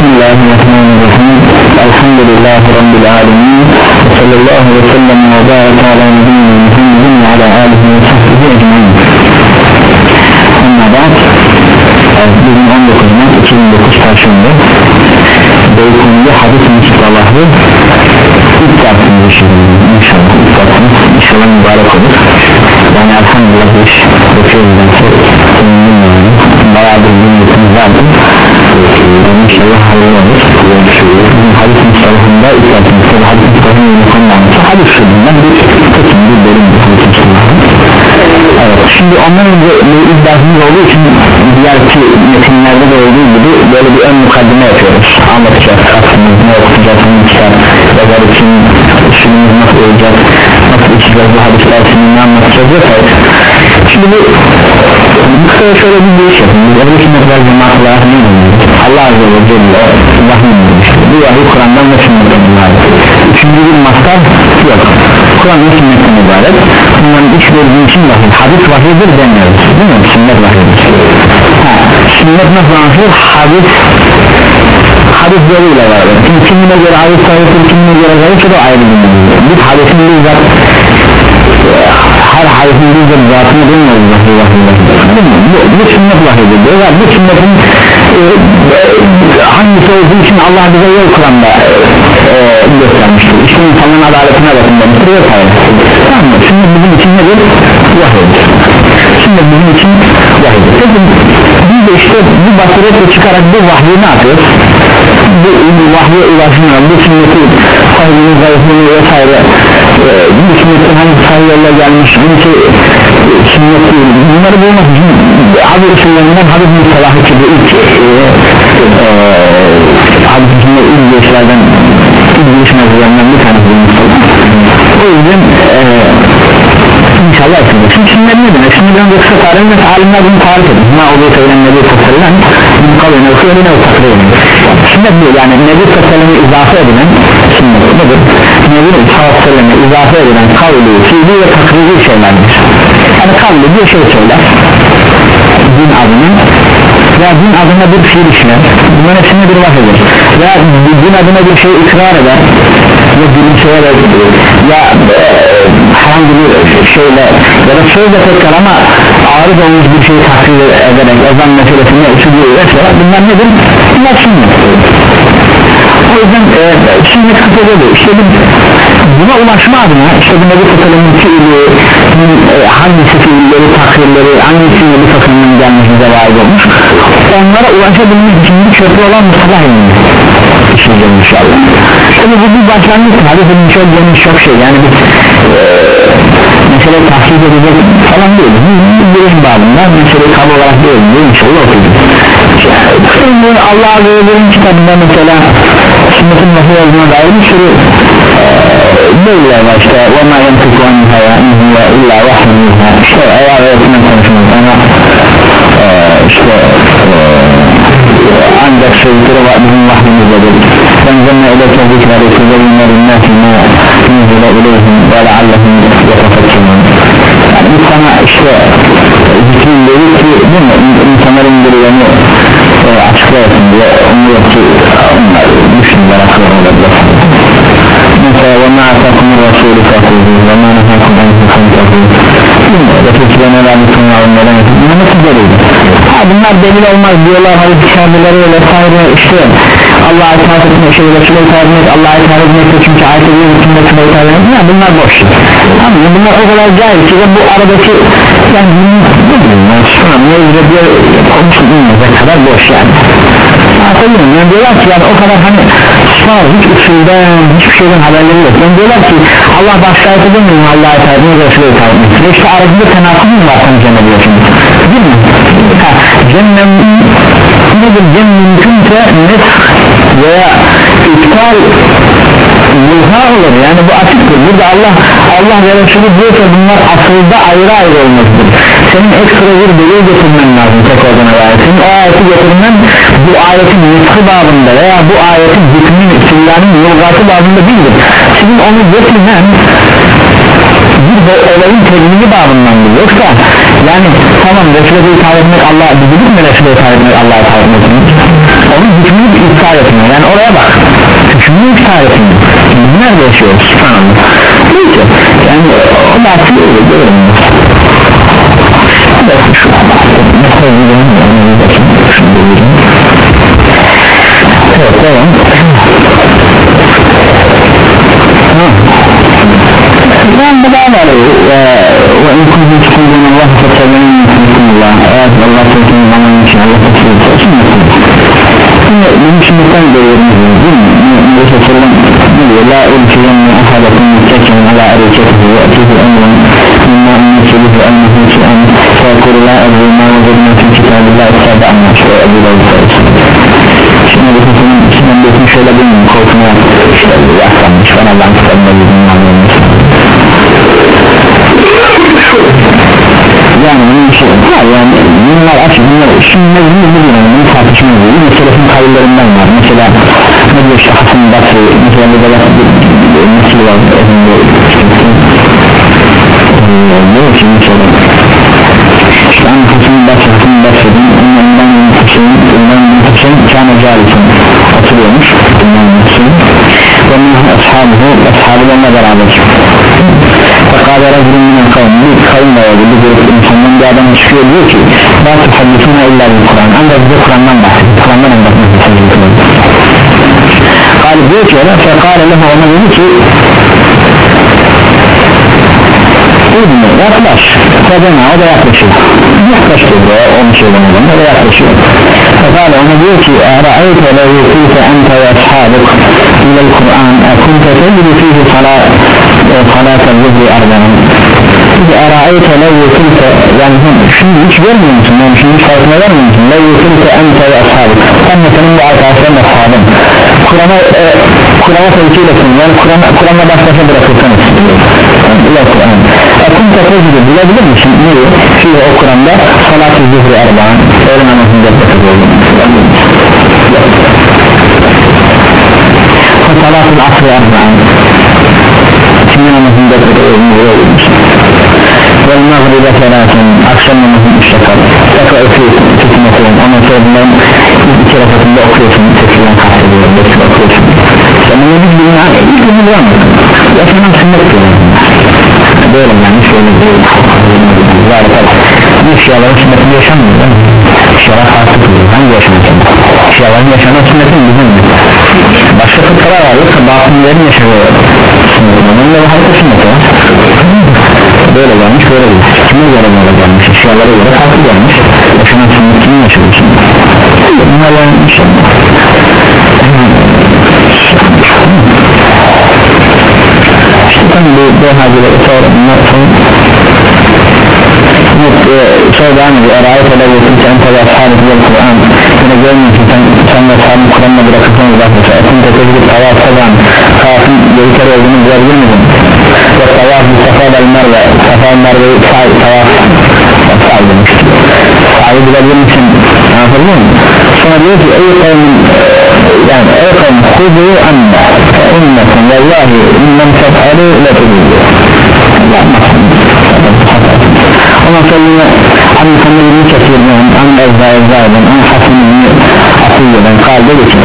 Bismillahirrahmanirrahim. Elhamdülillahi Rabbil alemin. Sallallahu ve sellem ve baraka ala nebiyyina Muhammedin ve ala alihi ve sahbihi ecmain. Amma ba'd Bugün 19 Mart 2009 Perşembe. Beykonu'da hadis müstahları ilk dersimiz işleyelim inşallah. İlk dersimiz inşallah mübarek olur. Yani elhamdülillah bu iş bakıyoruz ben bayağıdır vardı yani inşallah hayırlı olur. Bizim hadis müstahlarında ilk dersimiz tabi hadis müstahlarında yeni konuda anlatıyor hadis sözünden bir kısım bir bölüm hadis müstahlarında Evet, şimdi ondan önce iddiasımız olduğu için diğerki metinlerde de olduğu gibi böyle bir ön mukaddime yapıyoruz. Anlatacağız aslında ne okutacağız hangi kitap yazar için usulümüz nasıl olacak nasıl içeceğiz bu hadisler için ne anlatacağız vesaire şimdi bu bu kısa şöyle bir giriş yapın biz Ebu Sünnetler Cemaat olarak ne Allah Azze ve Celle vahiy indirmiştir bu vahiy Kur'an'dan ve sünnetten ibaret. Üçüncü bir mastar yok. Kur'an ve sünnetten ibaret. Bunların üç bölümü için vahiy. Hadis vahiydir demiyoruz. Değil mi? sünnet vahiydir ha, sünnet nasıl anlatılır? hadis. Hadis yoluyla beraber şimdi kimine göre hadis sahiptir kimine göre zayıftır o ayrı bir bir hadisin bizzat her bizzat zatını bilmiyoruz vahiy vahiy bu, sünnet vahiydir diyorlar bu sünnetin e, e, hangisi olduğu için Allah bize yol Kur'an'da e, göstermiştir. İşte insanların adaletine bakın demiştir vesaire tamam mı? sünnet bizim için nedir? vahiydir sünnet bizim için vahiydir peki biz de işte bu basiretle çıkarak bu vahyi ne yapıyoruz? bu, bu vahye ulaşma bu sünneti sahibinin zayıflığı vesaire e, bu sünnetin hangi sahih yolla gelmiş hangisi e, sünnet değil. Bunları bulmak için hadis usullerinden hadis müstelahi gibi ilk e, e, hadis usulleri ilk görüşlerden ilk görüş mevzularından bir tanesi. O yüzden e, İnşallah Şimdi sünnet ne demek? Şimdi ben kısa tarih ve alimler bunu tarif edin Ma oluyor söylen Nebi Tasarılan Bin kavline okuyor ne o takriyelim Sünnet bu yani Nebi Tasarılan'ı izafe edilen Sünnet nedir? Nebi Tasarılan'ı izafe edilen kavli, fiili ve takriri şeylerdir Yani kavli bir şey söyler. Din adına. Veya din adına bir fiil işler. Bunların hepsine bir vahidir veya din adına bir şey ikrar eder ya gülümseyerek ya e, herhangi bir şeyle ya da sözle tekrar ama ağır olmuş bir şeyi takdir ederek ezan meselesinde usulü vesaire bunlar nedir? bunlar sünnet o yüzden e, sünnet bu işte bu, buna ulaşma adına işte bu nebi tasarımın fiili e, hangisi fiilleri takdirleri hangisi nebi tasarımın gelmiş bize olmuş? Onlara ulaşabilmek için bir köprü olan mustalah ilmi işleyeceğiz inşallah tabi bu bir başlangıç hadisin çok geniş çok şey yani bir e, meseleyi tahsis edecek falan değil bir giriş babında meseleyi kabul olarak değil değil inşallah okuyacağız şimdi Allah Azze ve Celle'nin kitabında mesela sünnetin vahiy olduğuna dair bir sürü e, böyle var işte وَمَا يَنْتِكُ عَنْهَا وَاِنْهُ اِلَّا وَحْمِهَا işte eğer öğretmen konuşmamız ama e, işte e, ancak sözleri var bizim vahyimizdedir ileke zikre lekuzeyyine linnâfi ma nuzule ileyhim ve leallehum yetefekkerun yani bir sana işte zikrin dedi ki değil mi? İnsanların indirileni e, açıklayasın diye umuyor ki onlar düşünürler akıllarında mesela ve ma atakumur rasulü fekuzu ve ma nehakum anhu fentehu Resulüne vermişsin yavrulara bunlar nasıl deliydi ha bunlar delil olmaz diyorlar. Hadis kitabeleri vesaire işte Allah'a itaat etmek şey Resulüne itaat etmek Allah'a itaat etmek çünkü ayet ediyor bütün Resulüne itaat etmek ya bunlar boş. Ama bunlar o kadar cahil ki bu aradaki yani ne bileyim ben şu an ne diye konuşulmayacak kadar boş yani. Anlatabiliyor yani diyorlar ki yani o kadar hani sağ hiç usulden hiçbir şeyden haberleri yok. Yani diyorlar ki Allah başka ayet edemiyor Allah'a itaat etmek Resulüne itaat etmek işte arasında tenakuz mu var sen cennet diyorsunuz değil mi? ha cennet nedir cennet mümkünse nesk veya iptal muha olur. Yani bu açıktır. Burada Allah Allah ve Resulü diyorsa bunlar asılda ayrı ayrı olmasıdır. Senin ekstra bir delil getirmen lazım tek olduğuna dair senin o ayeti getirmen bu ayetin nüskü babında veya bu ayetin hükmünün isimlerinin yolgatı babında değildir. Senin onu getirmen bir olayın tedbiri babındandır yoksa yani tamam Resulü'ye itaat etmek Allah dedik mi Resulü'ye itaat etmek Allah'a itaat etmek onun hükmünü intihar etmiyor yani oraya bak. Çünkü intihar etmiyor biz nerede yaşıyoruz? Subhanallah. Neyse. Yani o da aslında öyle görüyorum Evet, şu mesela şöyle bir korkuna işte yaklanmış falan Allah'ın kitabında bir anlamış yani bunun şey var yani bunlar açık bunlar şimdi ne bunu bu bunu bunu tartışmıyor yine selefin kavillerinden var mesela ne diyor şahsın Basri mesela bir de nasıl var ne için mesela işte an Hasan Basri Hasan Basri'nin ondan Hüseyin ondan Hüseyin kâne calisin oturuyormuş. Ve minhum ashabuhu ashabıyla beraber. Fakale racülün minel kavm bir kavim var bir grup insandan bir adam çıkıyor diyor ki La tuhaddisuna illa bir Kur'an ancak bize Kur'an'dan bahsediyor Kur'an'dan istiyor Kale diyor ki ona fekale lehu ona dedi ki İbni yaklaş Kadına o da yaklaşıyor. Yaklaştı buraya onu söylemeden o da yaklaşıyor Fekale ona diyor ki Era'ayte le yukûfe ente ve ashabuk İlel Kur'an Ekunte tecrü fihi salat salat el-zuhri arba'ın İzi era'ayte lev yukulte yani şimdi hiç görmüyor musun yani şimdi hiç farkına vermiyor musun lev yukulte ente ve ashabı sen de senin bu arkadaşların ashabın Kur'an'a e, Kur'an'a tevkil etsin yani Kur'an'a Kur'an'a baş başa bırakırsanız. İle Kur'an. Ekunte tecrübü bilebilir misin? Neyi? Şimdi o Kur'an'da. Salat-ı zuhri arba'ın öğlen namazını yapıyor salat-ı asrı arba'ın Şimdi namazında Vel mağribe felaten Akşam namazın üç rekat Tekrar okuyorsun Kesin okuyorsun Ondan sonra bunların iki rekatında okuyorsun Tekrar kastediyorum Tekrar okuyorsun. Sen bunu bir gün İlk gün bu anladın Yaşanan sünnet Böyle yani şöyle bir Zârıkal Bu şiaların sünnetini yaşamıyor değil mi? Şialar farklı kılıyor Hangi sünnet? Şiaların yaşanan sünnetin bizim mi? Başka fıkralar var yoksa batınların yaşadığı Onunla bu harika sünnet var Böyle gelmiş böyle gelmiş. Kime göre böyle gelmiş? Şialara göre farklı gelmiş. Yaşanan sünnet kimin yaşadığı sünnet Bunlar yani inşallah İşte tabi bu hadileri sonra bunlar sonra sonra devam ediyor. Erayet ele verirse en tabi ashabı güzel Kur'an. Yine görmüyorsun sen, sen de ashabı Kur'an'la bırakırsan uzaklaşa Esin tekezgip tavaf kazan Tavafın yedi kere olduğunu? Ve tavaf Mustafa del Merve Mustafa Merve'yi tavaf Sa'y demiş muyum? Sonra diyor ki ey kavmin yani ey kavmin kudu anna innekum vallahi innem tef'alu le tudu yapmasın ondan sonra yine an Muhammed bin Kesir'den an Ezra Ezra'dan an Hasan bin Atiyye'den kaldı ki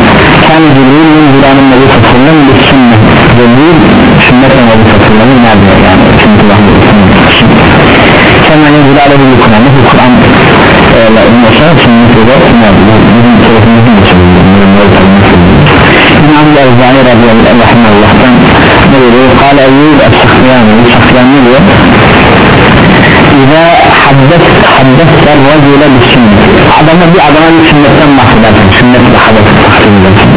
kendi Cibril min Zilan'ın Nebi Sallallahu bir sünnet Cibril sünnetle Nebi Sallallahu nerede yani çünkü Kemal Nebi Aleyhi Kur'an'da bu Kur'an la inmasa sünneti de bizim tarafımızın da İmam Erzani radıyallahu anh'tan ne diyor? Kale Eyyub Es-Sahyani Sahyan ne diyor? İza haddet haddette racule bir sünnet Adama bir adama bir sünnetten bahsedersin Sünnetle haddet bahsedersin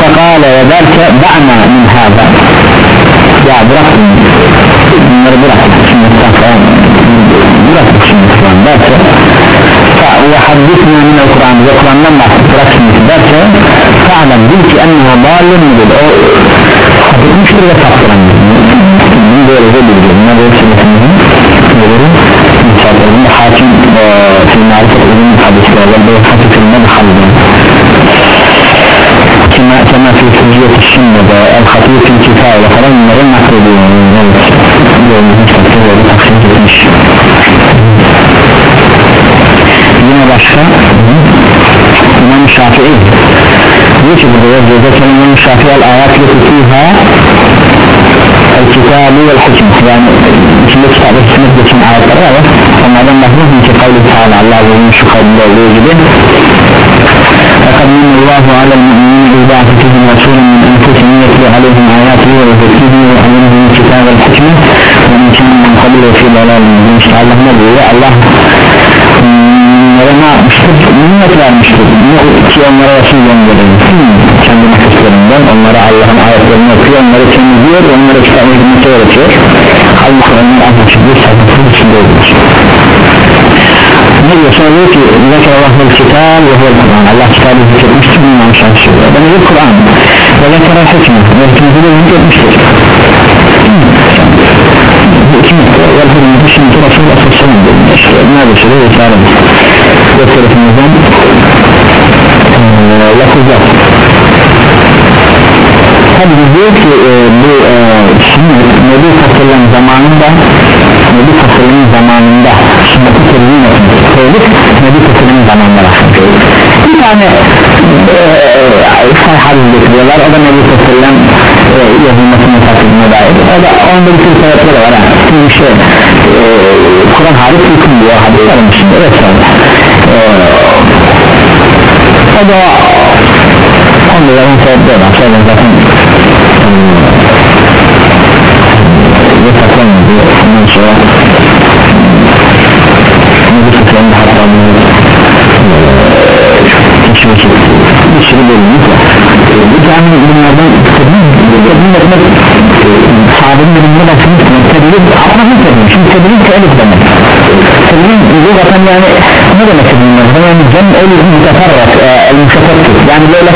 Fekale ve derse da'na min hâda Ya bırak bunları bırak sünnetten falan Bırak sünnetten falan derse ve haddisna min el-Kur'an ve Kur'an'dan bahset bırak sünneti derse Fa'lem bil ki enneha dalin midir o sapıtmıştır ve saptırandır bunu böyle de bildir bunlar da sünnetimizin neleri müsaadelerini hakim fi marifet ürün hadislerle ve hadislerine de halde kema fi sücret sünnede el hatib fil kifayla falan bunları naklediyor evet yolunu takdir yolu taksim etmiş yine başka? İmam Şafii. Diyor ki burada yazıyor zaten İmam Şafii el ayat yetifiha el kitabı ve hikmet yani içinde kitabı hikmet geçen ayetleri var onlardan bakmıyorsun ki kavli ta'ala Allah'ın şu kavli olduğu gibi. Fakat minallahu alel على المؤمنين إذ بعث فيهم رسولا من أنفسهم يتلو عليهم آياته ويزكيهم ويعلمهم الكتاب والحكمة ومن كان من قبل وفي ضلال مبين işte Allah ne diyor Allah onlara ne yapmıştır? Minnet vermiştir ki onlara Resul gönderildi kendi nefeslerinden onlara Allah'ın ayetlerini okuyor onları temizliyor onlara kitabı hizmeti öğretiyor halbuki onlar anlaşık bir sakıntı içinde olur ne diyor sonra diyor ki zekir Allah'ın kitab ve huvel Kur'an Allah kitabı zikretmiştir bundan söylüyor ben de Kur'an ve zekir hükmü ve hükmü de zikretmiştir bu iki nokta vel hürmeti şimdi Resulullah sallallahu aleyhi ve sellem işte neredeyse de vesaire ve tarafımızdan lafızlar tabi diyor ki e, bu e, şimdi Nebi Fasıl'ın zamanında Nebi Fasıl'ın zamanında sünneti tebliğ koyduk Nebi Fasıl'ın zamanında bir tane e, say hadis getiriyorlar. O da Nebi Fasıl'ın e, yazılmasının takımına dair. O da onda bir sürü sebepleri var yani bir şey e, Kur'an hadis hüküm diyor hadis varmış evet e, o da onların sebepleri var. Sonra zaten yasaklanmadı. Ondan sonra Nebi Sıkı'nın da hatta teşvik etti bir sürü bölümümüz var bir tane bunlardan tedbir etmek sahabenin bölümüne bakmış tedbir ama ne tedbir şimdi tedbir telif demek tedbir lügaten yani ne demek tedbir yani cem ölü müteferrat el müşefettir yani böyle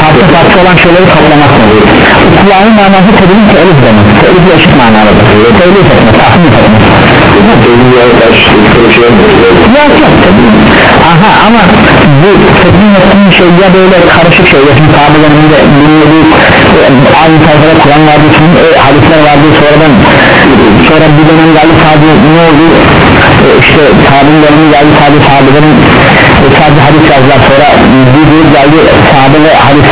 farklı farklı olan şeyleri kaplamak oluyor kulağın manası tedbir telif demek. Telif eşit manalıdır telif etmek tahmin etmek. Yok. Yok aha ama bu tedbir ettiğin şey ya böyle karışık şey ya şimdi sahabelerinde dinlediği aynı sayfada Kur'an vardı şimdi e, hadisler vardı sonradan sonra bir dönem geldi sahabe ne oldu? e, işte dönemi geldi sahabe sahabelerin e, sadece hadis yazdılar. Sonra bir grup geldi sahabe ve hadis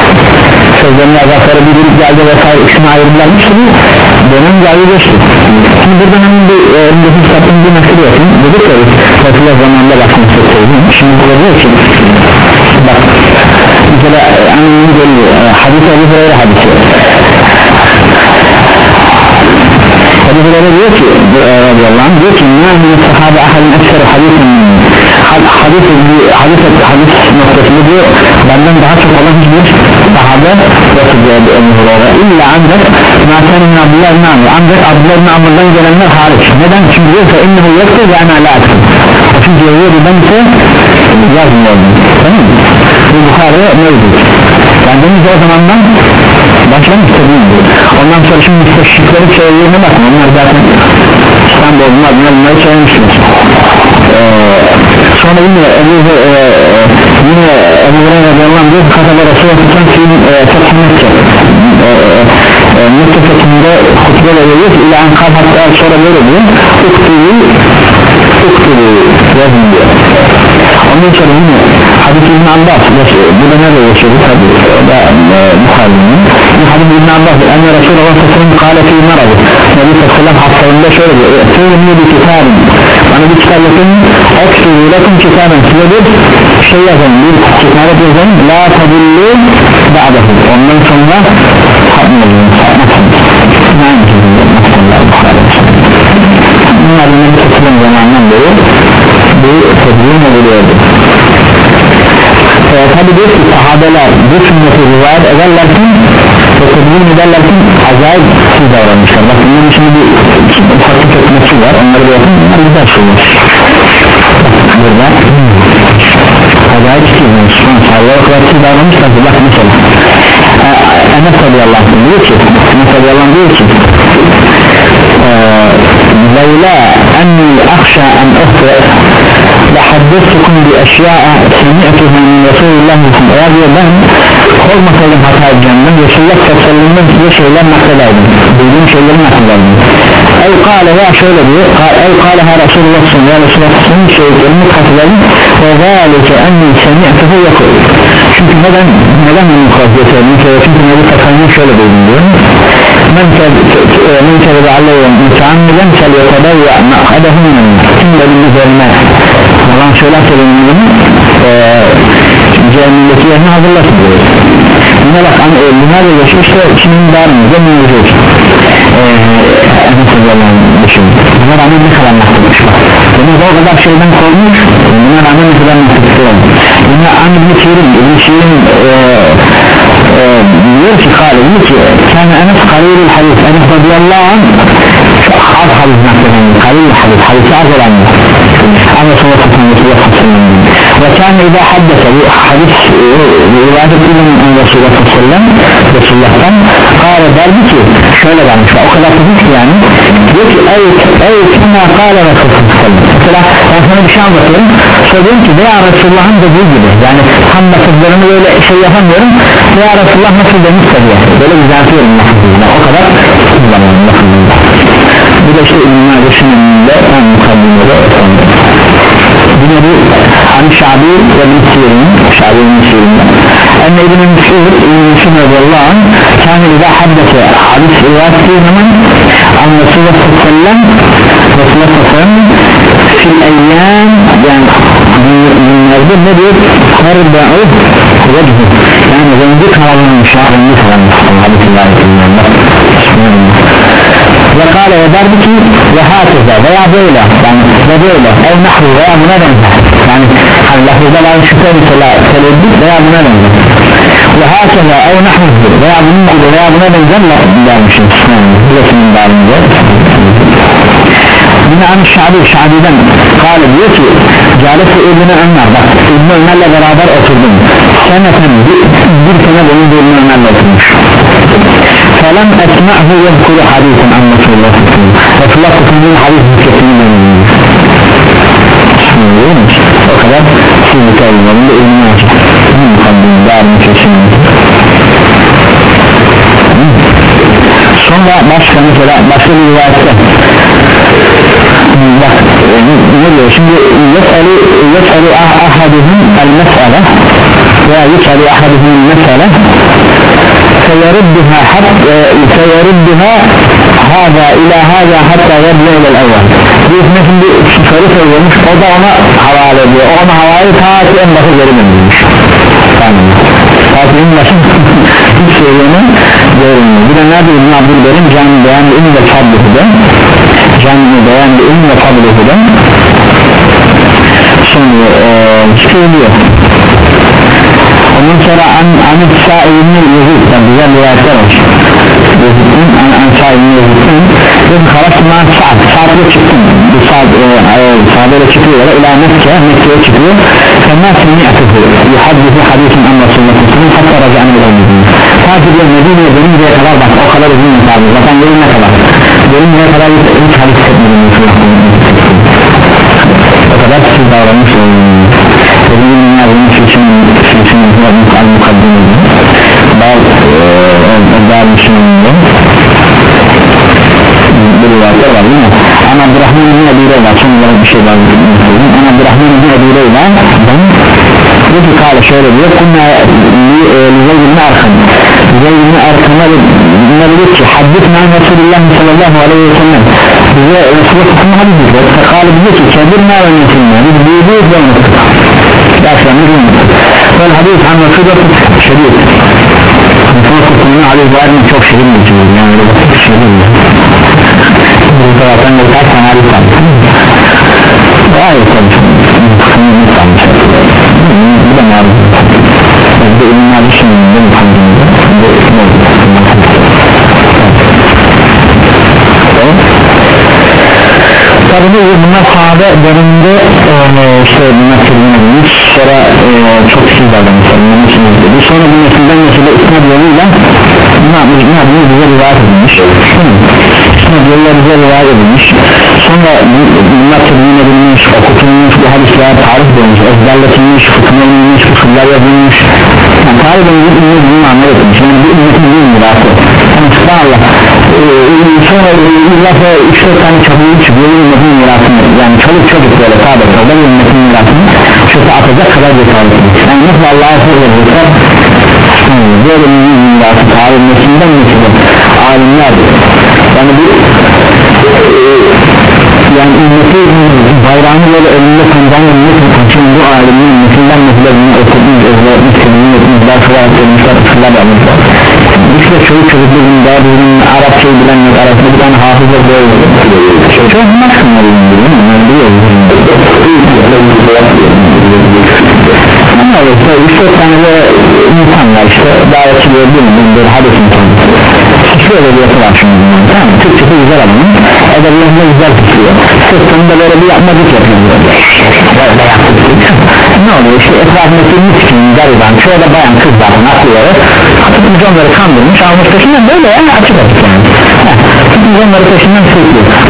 sözlerini yazar sonra bir grup geldi vesaire üçüne ayrıldılar işte bu dönem geldi geçti. Şimdi burada hemen bir e, öndeki kitapın bir mesele yapayım dedik ya Resulullah zamanında bakmak istedim şimdi burada diyor ki bak mesela anlamını geliyor hadis Ebu Hureyre hadisi Ebu Hureyre diyor ki radıyallahu anh diyor ki nâmin sahabe ahadin ekser hadisin hadis hadis hadis noktasında diyor benden daha çok olan hiçbir sahabe yoktur diyor Ebu Hureyre illa ancak Nâsen ibn Abdullah ibn Amr ancak Abdullah ibn Amr'dan gelenler hariç. Neden? Çünkü diyor ki innehu yoktur ve ana la çünkü diyor ben ise yazmıyordum tamam mı? Bu Bukhari'ye mevcut. Yani deniz o zamandan başlamış istediğim ondan sonra şimdi müsteşrikleri çevirdiğine bakın onlar zaten İstanbul'un adına bunları çevirmişsiniz. Ee, sonra yine Ebu e, yine Ebu Hureyre anh diyor ki kataba Resulullah film Fetih Mekke Mekke fethinde hutbe veriyor. Ki ilan kal hatta sonra böyle diyor uktubu yazın diyor ondan sonra yine hadis İbn Abbas bu da nerede yaşıyor tabi o da Bukhari'nin bu hadis İbn Abbas enne Resulullah sallallahu kâle fî maradı Nebi sallallahu hastalığında şöyle diyor E'tûni bir kitabın bana bir kitap yapın ektubu lakum kitaben size bir şey yazın bir kitap yazın la tadillu ba'dahu ondan sonra sapmayın sapmasın yani bunlar yine bir zamanından beri bu tedbirin ediliyordu ee, tabi diyor ki sahabeler bu sünneti rivayet ederlerken ve tedbirin ederlerken acayip siz davranmışlar bak bunun şimdi bir farklı çekmesi var onları da yapın bunlar güzel şeyler. Burada acayip çizmiş Allah o kadar siz davranmışlar bak mesela Enes radıyallahu anh diyor ki Enes radıyallahu anh diyor ki لولا أني أخشى أن أخطئ لحدثتكم بأشياء سمعتها من رسول الله صلى الله عليه وسلم كل مسلم حتى الجنة يسلك تسلم من كل شيء لما تلاقي بدون شيء لما تلاقي أي قال يا شيء لدي قال أي قالها رسول الله صلى الله عليه وسلم شيء لما تلاقي وذلك أني سمعته يقول شوف هذا هذا من خبرته من كيف شوف هذا تفهمه شيء لدي من تد من تد عليه من تعمل من تد يتبوع ما أخذه من كل من ذلك binlerce geçmişte kimin darımızda mevcut. Düşün. Buna rağmen ne kadar bak bunu o kadar şeyden korkmuş buna rağmen ne kadar olmuş yine an ibn Şirin ibn Şirin diyor ki kâle diyor ki kâne Enes kalilul hadis. Enes radiyallahu anh çok az hadis nakleden kalilul hadis hadisi az olan. Ama sonra satın ve kâne idâ haddese bu hadis rivayet edilen Resulullah sallallahu ve Resulullah'tan kâle derdi ki şöyle vermiş o kadar kızmış ki yani diyor ki ey ey kima kâle Resulullah mesela ben sana bir şey anlatıyorum söylüyorum ki veya Resulullah'ın dediği gibi yani tam lafızlarını böyle şey yapamıyorum veya Resulullah nasıl demişse diye böyle düzeltiyorum lafızlarını o kadar kullanıyorum lafızlarını bu da işte İlmi Adreş'in önünde en mukaddimede yine bu Hani Şabi ve Müslü'nün Şabi ve Müslü'nün Enne İbn-i Müslü'nün İbn-i Müslü'nün radıyallahu anh Kâne izâ haddese hadis rivayet ettiği zaman An Resulullah sallallahu Resulullah sallallahu fil eyyâm yani günlerde ne diyor karba'u vecih yani rengi kararlanmış rengi kararlanmış hadisin ayetinden ve kâle ve derdi ki ve hâtıza veya böyle. Yani ve böyle. Ev nahru veya buna benzer. Yani hani lafızda var şüphe veya buna benzer. Ve hâtıza ev nahru veya bunun gibi veya buna benzer lafızlarmışız yani burasının dağılınca yine an Şabi Şabi'den kâle diyor ki Câlesi İbn-i Ömer bak İbn-i Ömer'le beraber oturdum. Seneten bir, bir sene boyunca İbn-i Ömer'le oturmuş فلم أسمعه يذكر حديثا عن رسول الله صلى الله عليه وسلم فطلقت من حديث كثير وكذا في مكان ابن ماجه من مقدم بعد müteşebbis sonra başka mesela başka bir rivayette bak ne diyor şimdi yesali yesali ahaduhum el mesele veya yesali ahaduhum mesele yuseyyaribbiha hatta yuseyyaribbiha haza ila haza hatta yabla ile evvel birisine şimdi soru sorulmuş o da ona havale ediyor. O ona havale ta ki en başı geri dönmüş tamam. Fatih'in başı hiç söyleyene görünmüyor bir de nerede İbn Abdülberim can beyan ve ünle fadlihuda can beyan ve ünle şimdi e, söylüyor ondan sonra an, Anit Sa'il'in Yehud güzel rivayetler olmuş Yehud'un an, an Sa'il'in Yehud'un Yehud karasına Sa'd Sa'd'e çıktım. Bu Sa'd e, e Sa'd'e çıkıyorlar ila Mekke Mekke'ye çıkıyor. Fena seni atıfı yuhaddihi hadisin an Resulü'nün hatta raca'ın ilerlediğini Sadece diyor Medine'ye dönünceye kadar bak o kadar uzun mesajı zaten ne kadar? Dönünceye kadar hiç, hiç hadis etmedim O kadar siz davranmış olun Dediğim dünya bunun için için al-mukaddim bazı bazı Müslümanların bir rivayetler var değil mi? An Abdurrahman bin Ebu Leyla son olarak bir şey var An Abdurrahman bin Ebu Leyla ben diyor ki kâle şöyle diyor kunna Lüzeyd bin Arkam Lüzeyd bin Arkam'a ne dedi ki haddithna Resulullah sallallahu aleyhi ve sellem bize Resulullah sallallahu aleyhi ve sellem kâle diyor ki kebirna ve nesilna biz büyüdüğüz ve unuttuk derslerimiz unuttuk vel hadis an Resulullah şerif. Resulullah aleyhi ve sellem çok şirin bir cümle. Yani öyle basit şirin bu taraftan da kaç tane hadis var. Gayet tabii bu da maruz bu ilimler düşünümünde muhammedinde bu tabi bu bunlar sahabe döneminde e, işte bunlar sürülmemiş sonra e, çok siz davranmışlar bu sonra bu nesilden nesile isnad yoluyla ne yapmış ne yapmış bize rivayet edilmiş. İsnad yoluyla bize rivayet edilmiş. Sonra bunlar tedbir edilmiş okutulmuş bu hadisler tarih boyunca ezberletilmiş fıkıh edilmiş fıkıhlar yazılmış. Yani tarih boyunca ümmet bunu anladım şimdi bu ümmetin bir mirası. Yani subhanallah e, sonra illa sonra 3-4 tane çabuk çıkıyor ümmetin mirasını yani çoluk çocuk böyle sağda solda ümmetin mirasını şöyle atacak kadar cesaret yani nasıl Allah'a söz verirse böyle bir mirası alimlesinden nesile alimlerdir yani bu yani ümmeti bayrağını böyle önünde tanıdan ümmet için bu alimin ümmetinden nesile bunu okutmuş özellikle senin etmiş başkalar etmişler ısırlar yapmışlar. İşte çocuk çocukluğun daha bizim Arapçayı bilen yok Arapçayı bir tane hafızla böyle çok nasıl ama işte işte tane de insanlar işte davetçi gördüğüm bir hadis insanı şöyle bir yapı var şimdi bundan tamam mı? Türkçesi güzel adamın edebiyatında güzel tutuyor. Sırtında böyle bir yapmadık yapıyor. Böyle yaptık ne oluyor? İşte etrafındaki miskin gariban da bayan kız zaten akılları tutmuş onları kandırmış almış peşinden böyle yani açık açık yani tutmuş onları peşinden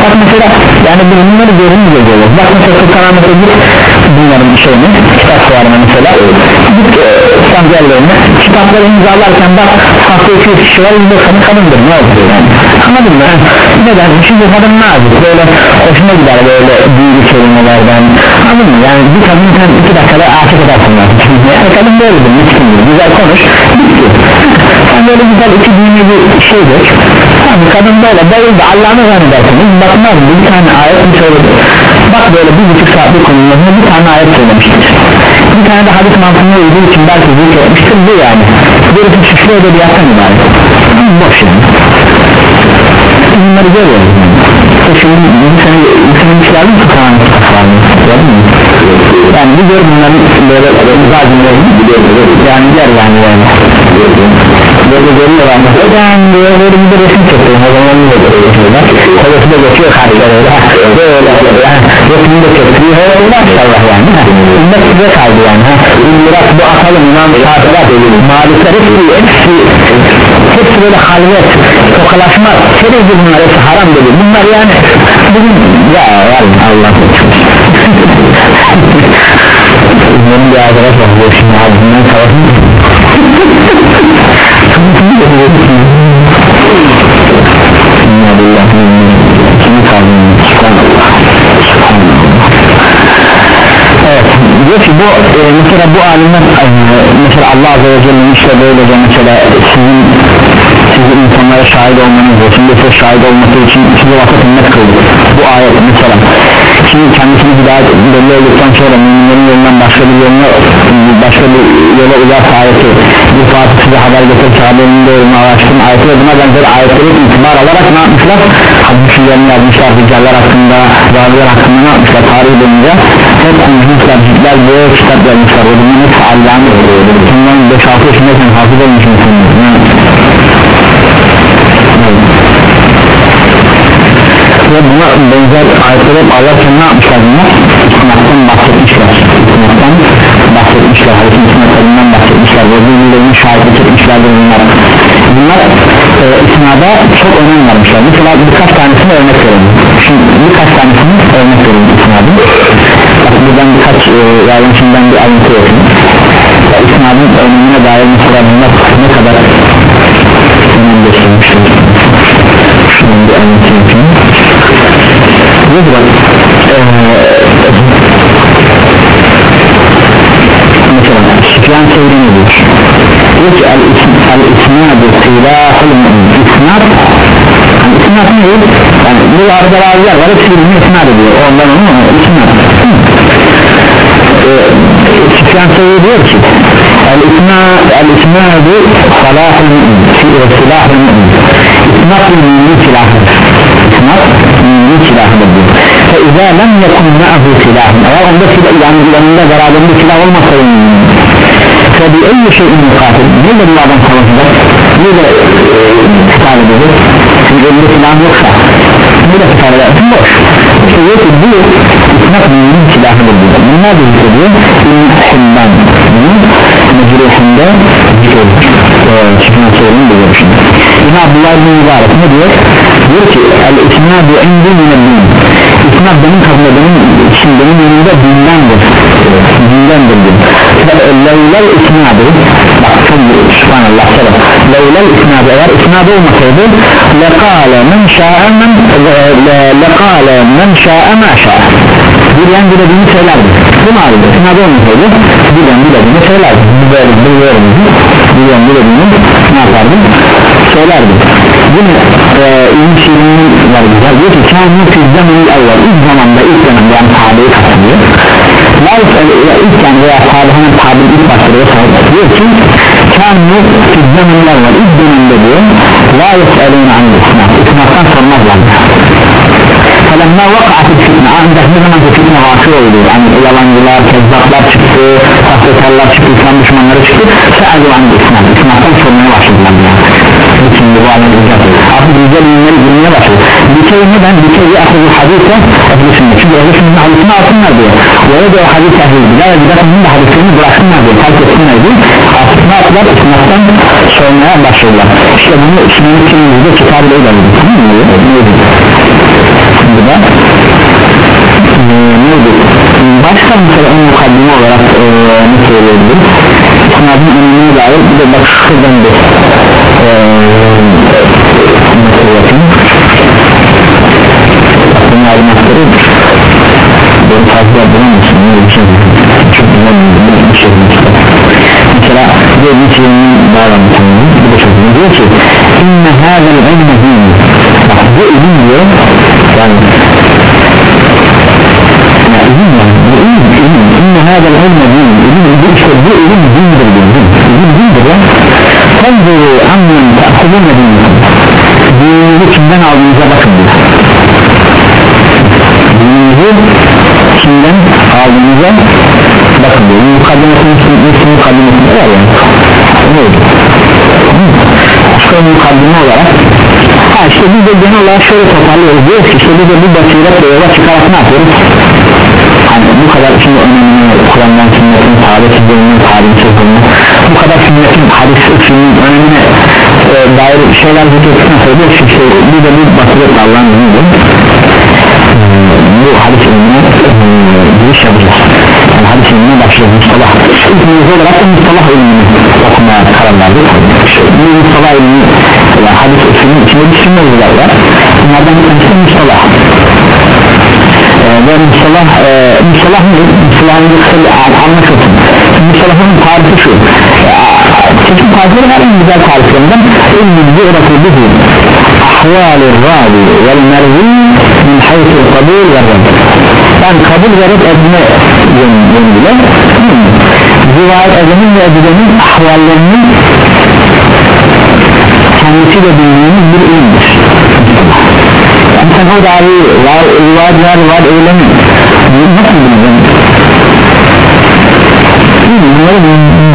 bak mesela yani bunları görünce görüyoruz bak mesela Sultan Ahmet'e git bunların şeyini kitap fuarına mesela. Git e, sancarlarını kitapları imzalarken bak hafta 200 kişi var yüzde kadın kadındır ne oldu yani? Anladın mı? Neden şimdi kadın nazik böyle hoşuna gider böyle büyülü kelimelerden. Anladın mı? Yani bir kadın sen iki dakikada aşık edersin yani. Kadın böyledir miskindir güzel konuş bitti. Sen böyle güzel iki düğünlü bir şey dök yani kadın böyle bayıldı Allah'ını zannedersiniz bakmaz bir tane ayet mi söyledi bak böyle bir buçuk saat bir konuyla bir tane ayet söylemiştir. Bir tane de hadis mantığına uyduğu için belki büyük etmiştir bu yani. Gerisi şişli edebiyattan ibaret. Boş yani. Bunları görüyoruz yani. Şimdi bir sene yükselmişler mi tutan gördün mü yani bir gör bunların böyle zalimlerini yani gel yani yani. Böyle görüyorlar yani böyle bir de resim çekiyor o zaman ne oluyor kolası da geçiyor karşıya böyle resmi de çekiyor maşallah yani. Ümmet size kaldı yani. Ümmet bu atalım imam saatler malikler hepsi hepsi hepsi böyle halvet tokalaşma sebebi bunlar hepsi haram dedi. Bunlar yani bugün ya Allah benim bir arkadaş bu şimdi lillahi kimi kaldın Evet diyor ki bu e, mesela bu alimler e, mesela Allah Azze ve Celle'nin işte böylece mesela sizin sizi insanlara şahit olmanız için size şahit olması için size vakit ümmet kıldı. Bu ayet mesela şimdi kendisini hidayet belli olduktan sonra müminlerin yolundan başka bir yoluna başka bir yola uyarsa ayeti bir fatih size haber getir sahabenin doğrunu araştırma ayeti ve buna benzer ayetleri itibar alarak ne yapmışlar? Hadisi yerine yazmışlar hicrarlar hakkında raviler hakkında ne yapmışlar? Tarih boyunca hep anlamışlar ciddiler böyle kitap yazmışlar. Ve bunun hepsi Allah'ın bundan 5-6 yaşındayken hafız olmuşsun ve buna benzer ayetleri hep Allah'tan ne yapmışlar bunlar? İstinattan bahsetmişler. İstinattan bahsetmişler. Hadisin istinatlarından bahsetmişler. Ve birbirlerinin şahitlik etmişlerdir bunlar bunlar e, istinada çok önem vermişler. Mesela birkaç tanesini örnek verelim. Şimdi birkaç tanesini örnek verelim istinadın bak buradan birkaç e, yardımcımdan bir alıntı yapayım. İstinadın önemine dair mesela bunlar ne kadar önem göstermişler? Şunun bir alıntı yapayım diyor ki bak mesela Süfyan Sevri ne diyor? Diyor ki el-isnadu silahul isnad yani isnad ne diyor? Yani bu arada razılar var hepsi birbirine isnad ediyor. Ondan onu ama isnad Süfyan Sevri diyor ki el-isnadu salahul silahul mu'min isnad müminin silahıdır isnad müminin إذا لم يكن معه سلاح أولا بس يعني لأنه ذرع لأنه سلاح والمصرين فبأي شيء يقاتل ماذا الله عن خلصه ماذا تفعل به يقول لك نعم يخشى ماذا تفعل به ثم سيئة الدين اثناء من سلاح بالدين من ماذا يتبعون من حمام مجري حمام ذكر شفنا سورين بجرشنا ابن عبد الله بن مبارك ما diyor diyor ki el isnadu indi isnad benim kabul benim için benim yanımda dindendir. Dindendir diyor. Leylel isnadı. Bak çok subhanallah selam leylel isnadı. Eğer isnadı olmasaydı lekale men şa'e men lekale men şa'e ma şa'e dileyen dilediğini söylerdi. Bu halde isnadı olmasaydı dileyen dilediğini söylerdi. Bu böyle bu böyle dileyen dilediğini ne yapardı söylerdi yine e, İbn Sirin'in var güzel diyor ki kâhî fizzamunil evvel ilk zamanda ilk dönemde yani sahabeyi kastediyor. Laif e, ilk yani veya sahabenin tabi ilk başları sahip diyor ki kâhî fizzamunil evvel ilk dönemde diyor la yes'elûne anil isnaf isnaftan sormazlar falemma vakati fitne. Ancak ne zaman ki fitne vakı oldu yani yalancılar, kezzaplar çıktı sahtekarlar çıktı, İslam düşmanları çıktı se'adu anil isnaf isnaftan sormaya başladılar yani bu icaz artık güzel ürünleri bilmeye başladı dikey neden? dikey bir akıllı hadise ehli sünnet çünkü ehli sünnet hadisini alsınlar diyor o da o hadis ehli bilal ve bidatının da hadislerini bıraksınlar diyor terk etsinler diyor artık ne yaptılar? isnaftan sormaya başladılar işte bunu sünnet kimliğinde kitabı ile ilerledi tamam mı? neydi? şimdi de neydi? başka mesela en mukaddime olarak e, ne söyleyebiliriz? isnadın önemine dair bir de bak şuradan bir e, böyle fazla bulamıyorsun şey çok güzel bir şey mesela diyor şeyin bağlantısını bir de çok güzel. Diyor ki inne hâzel ilme din bak bu ilim diyor yani ya ilim yani bu ilim ilim inne hâzel ilme din ilim bu işte bu ilim dindir diyor din ilim dindir ya. Fenzuru ammen ta'kulun dinikum Dininizi kimden aldığınıza bakın diyor. Dininizi kimden aldığınıza bakın diyor. Mukaddemesinin ismi mukaddemesinde var ya. Neydi? Bir mukaddeme olarak. Ha işte biz de genel olarak şöyle toparlıyoruz. Diyoruz ki işte biz de bu basiretle yola çıkarak ne yapıyoruz? Hani bu kadar şimdi önemli Kur'an'dan sünnetin sahabe sözlerinin tarihi sözlerinin bu kadar sünnetin hadis usulünün önemine e, dair şeyler sonra diyor ki işte bir de bir basiretle Allah'ın izniyle bu hadis ilmine e, giriş yapacağız. Yani hadis ilmine başlayacağız mustalah. İlk mevzu olarak da mustalah ilmini okumaya karar verdik bu mustalah ilmini yani hadis usulünün içinde bir sürü mevzular var. Bunlardan bir tanesi mustalah. Ve mustalah e, mustalah ne? mustalahın bir kısa anlaşılsın mustalahın tarifi şu çeşit tarifleri var en güzel tariflerinden ilmi zuhratu bihi ahvali ravi vel mervi min haythul kabul ve redd yani kabul ve red edme yönüyle rivayet edenin ve edilenin ahvallerinin kendisiyle bildiğimiz bir ilimdir yani sen o dahi var, rivayet var, öyle mi? nasıl bileceksin? bunları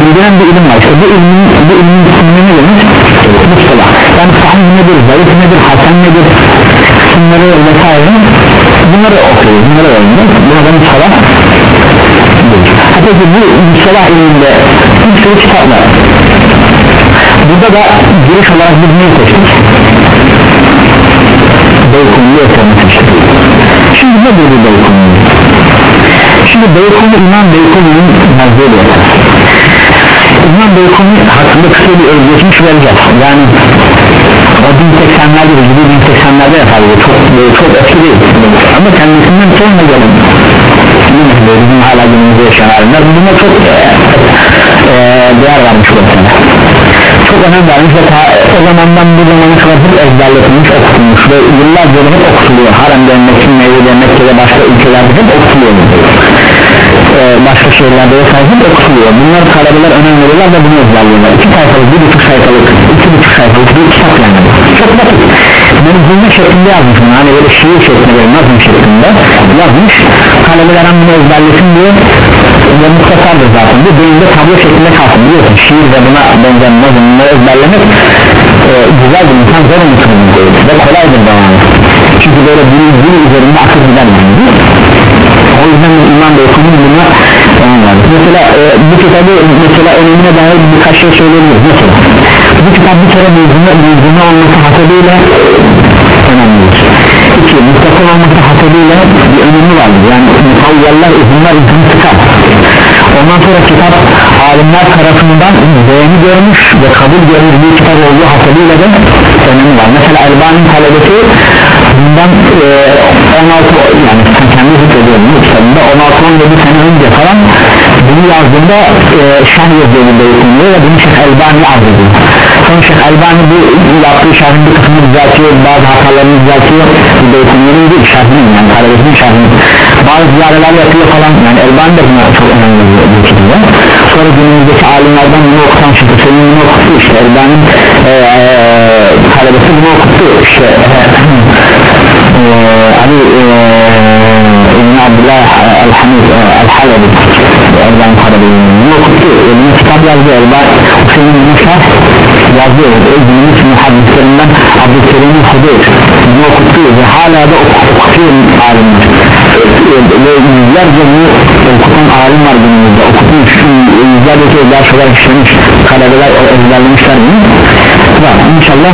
bildiren bir ilim var işte bu ilmin, bu ilmin ismine ne demek? Mustalah yani sahih nedir, zayıf nedir, hasen nedir bunları vesaire bunları okuyoruz, bunları öğreniyoruz buna da mustalah hatta ki bu mustalah ilminde bir sürü kitap var. Burada da giriş olarak bir neyi seçtik? Beykonu'yu okumak seçtik. Şimdi ne dedi Beykonu'yu şimdi Beykonu İmam Beykonu'nun mazlıyor İmam Beykonu hakkında kısa bir özgeçmiş vereceğiz. Yani o 1080'lerde vücudu 1080'lerde yapar çok, çok eski değil. Ama kendisinden sonra gelin. Bizim hala günümüzde yaşayan alimler buna çok e, e, değer vermiş sene çok önem vermiş ve ta, o zamandan bu zamana kadar hep ezberletilmiş okutulmuş ve yıllarca hep okutuluyor. Haremde Mekke'de Mevlide Mekke'de başka ülkelerde hep okutuluyor ee, başka şehirlerde vesaire hep okutuluyor. Bunlar talebeler önem veriyorlar ve bunu ezberliyorlar. İki sayfalık bir buçuk sayfalık iki buçuk sayfalık bir kitap yani. Çok basit. Menzulme şeklinde yazmış bunu. Hani böyle şiir şeklinde nazım şeklinde yazmış. Talebeler bunu ezberlesin diye ve muhtasardır zaten. Bu beyinde tablo şeklinde kalsın. Biliyorsun şiir ve buna benzer nazımları ezberlemek e, güzel bir insan zor unutulmuş ve kolaydır yani çünkü böyle bir dil üzerinde akıl gider yani o yüzden İmam Bey konu buna mesela e, bu kitabı mesela önemine dair birkaç şey söyleyebiliriz mesela bu kitap bir kere mezunu, mezunu olması hasebiyle önemlidir iki mutlaka olması hasebiyle bir önemi vardır. Yani mutavyaller uzunlar insanı sıkar ondan sonra kitap alimler tarafından beğeni görmüş ve kabul görmüş bir kitap olduğu hasabıyla da önemi var. Mesela Elbani'nin talebesi bundan e, 16 yani kendi zikrediyorum bu kitabında? 16-17 sene önce falan bunu yazdığında e, şah yazıyor bir beytinde ve bunu Şeyh Elbani ediyor sonra Şeyh Elbani bu yaptığı şahın bir kısmını düzeltiyor bazı hatalarını düzeltiyor. Bu beytinlerin değil şahının yani talebesinin şahının bazı ziyareler yapıyor falan. Yani Elbani de buna çok önemli bir, bir kitabı sonra günümüzdeki alimlerden bunu okutan Şeyh Hüseyin bunu okuttu işte Elbani'nin e, e, talebesi bunu okuttu işte e, Ali İbn Abdullah El-Hamid El-Halebi Erban Karabi'nin okuttu bunu kitap yazdı. Elbani Hüseyin Musa yazıyor. Günümüz muhabbetlerinden Abdülkerim'in Hudeyr bunu okuttu ve hala da okutuyor alimler. Ve yüzlerce bu okutan alim var günümüzde. Okutmuş yüzlerce ders olarak işlemiş kalebeler ezberlemişler bunu var inşallah.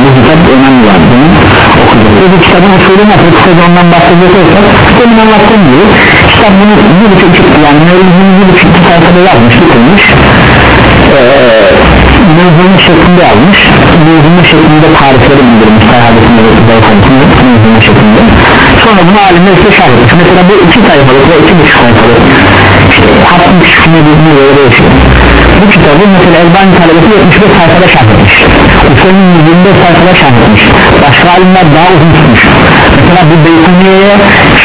Bu kitap önemli var. Bunu okuyacağız bu kitabın usulü nasıl kısaca ondan bahsedecek olsak demin anlattığım gibi kitap bunu bir buçuk yani Mevlüt'ün bir buçuk sayfada yazmış bitirmiş. Mevzunun şeklinde yazmış. Mevzunun şeklinde tarifleri bildirmiş sayhadesinde mevzunun şeklinde. Sonra bunu alimler işte etmiş. Mesela bu iki sayfalık ve iki buçuk sayfalık işte hattın küçüklüğüne bildiğine göre değişiyor bu kitabı mesela Elbani talebesi 75 sayfada şerh etmiş Usulün 25 sayfada şerh etmiş başka alimler daha uzun tutmuş. Mesela bu Beykuniye'ye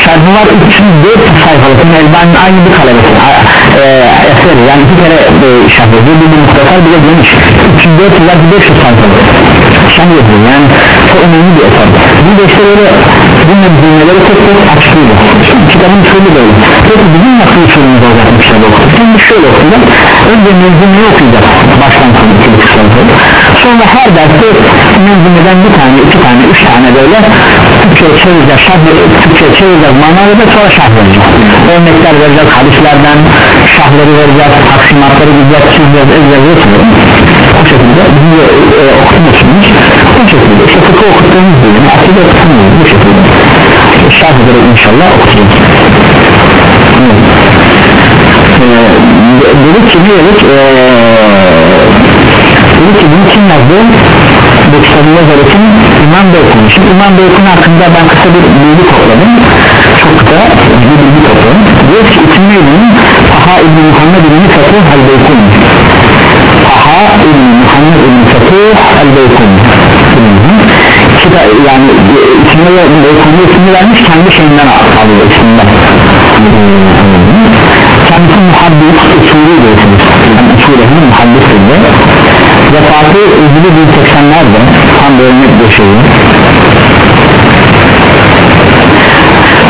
şerhi var 304 sayfalık Elbani'nin aynı bir talebesi. E, eseri. Yani iki kere e, ediyor bir de muhtasar bir de geniş. 304 ila 500 sayfalık şerh ediyor yani çok önemli bir eser. Bu da işte böyle bu mevzuları tek tek açıklıyor kitabın usulü böyle. Peki bizim nasıl usulümüz olacak bir şey şimdi şöyle okuyacak önce mevzuyu okuyacak baştan sona iki buçuk sayfa sonra. Her derste mevzumeden bir tane iki tane üç tane böyle Türkçe çevireceğiz şah, Türkçe çevireceğiz manayı da sonra şah vereceğiz. Örnekler vereceğiz hadislerden şahları vereceğiz taksimatları güzel çizeceğiz ezeceğiz o şekilde bizim de e, okumuyorsunuz o şekilde işte fıkı okuttuğumuz gibi akide okuttuğumuz bu şekilde. Şah ederek inşallah okuyacağız. Ee, dedik ki dedik ee, dedik ki bunu kim yazdı? Bu kitabı yazar için İmam Beykun şimdi İmam Beykun hakkında ben kısa bir bilgi topladım. Çok kısa bir bilgi topladım. Diyor ki isim neydi Aha İbni Muhammed İbni Fatuh El-Beykun İbni Muhammed İbni Fatuh El-Beykun Kita, yani isimde Beykun'un ismini vermiş kendi şeyinden alıyor isminden kendisi muhaddis usulü diyorsunuz yani usulehinin muhaddistir de vefatı ilgili 1080'lerde tam bölmek döşeği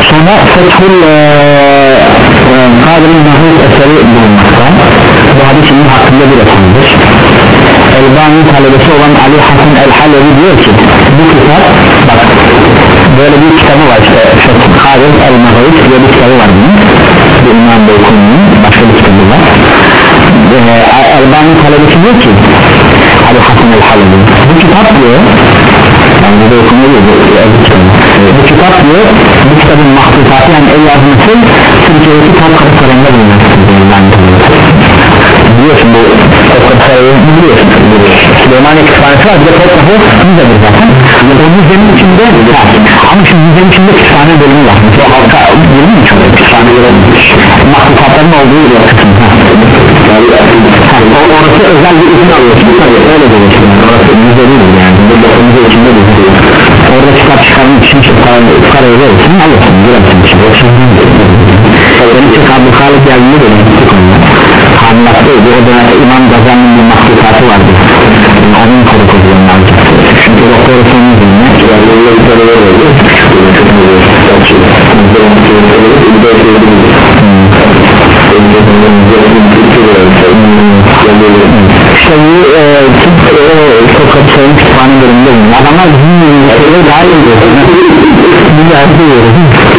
sonra Fethul Kadir'in Mahmud eseri bulunmakta bu hadis ilmi hakkında bir eserdir Elbani talebesi olan Ali Hasan El-Halevi diyor ki bu kitap bak böyle bir kitabı var işte Kadir El-Mahmud diye bir kitabı var bunun. Bu İmam Beykun'un başka bir kitabı var. Ee, Elbani talebesi diyor ki Ali Hasan El-Halevi bu kitap diyor yani bu Beykun'u diyor bu kitap diyor bu kitabın mahsusatı yani el yazması Türkiye'deki Topkapı Sarayı'nda bulunan biliyorsun bu Topkapı Sarayı'nı biliyorsun Süleymaniye kütüphanesi var bir de Topkapı müzedir zaten o müzenin içinde ama şimdi müzenin içinde kütüphane bölümü var o halka bölümü mü çok kütüphane olmuş mahsusatların olduğu bir kısım orası özel bir izin alıyorsun öyle diyorsun orası müze değil yani müze içinde bir orada kitap çıkarmak için çok parayı verirsin alırsın girersin için benim Şeyh Abdülhalik geldiğinde de bu konuda anlattıydı o da İmam Gazan'ın bir mahlukatı vardı. Onun korkusundan alacak çünkü o korkusunun üzerine işte bu çok kapısının kütüphane bölümünde adamlar bizim daha iyi diyor biz daha iyi diyoruz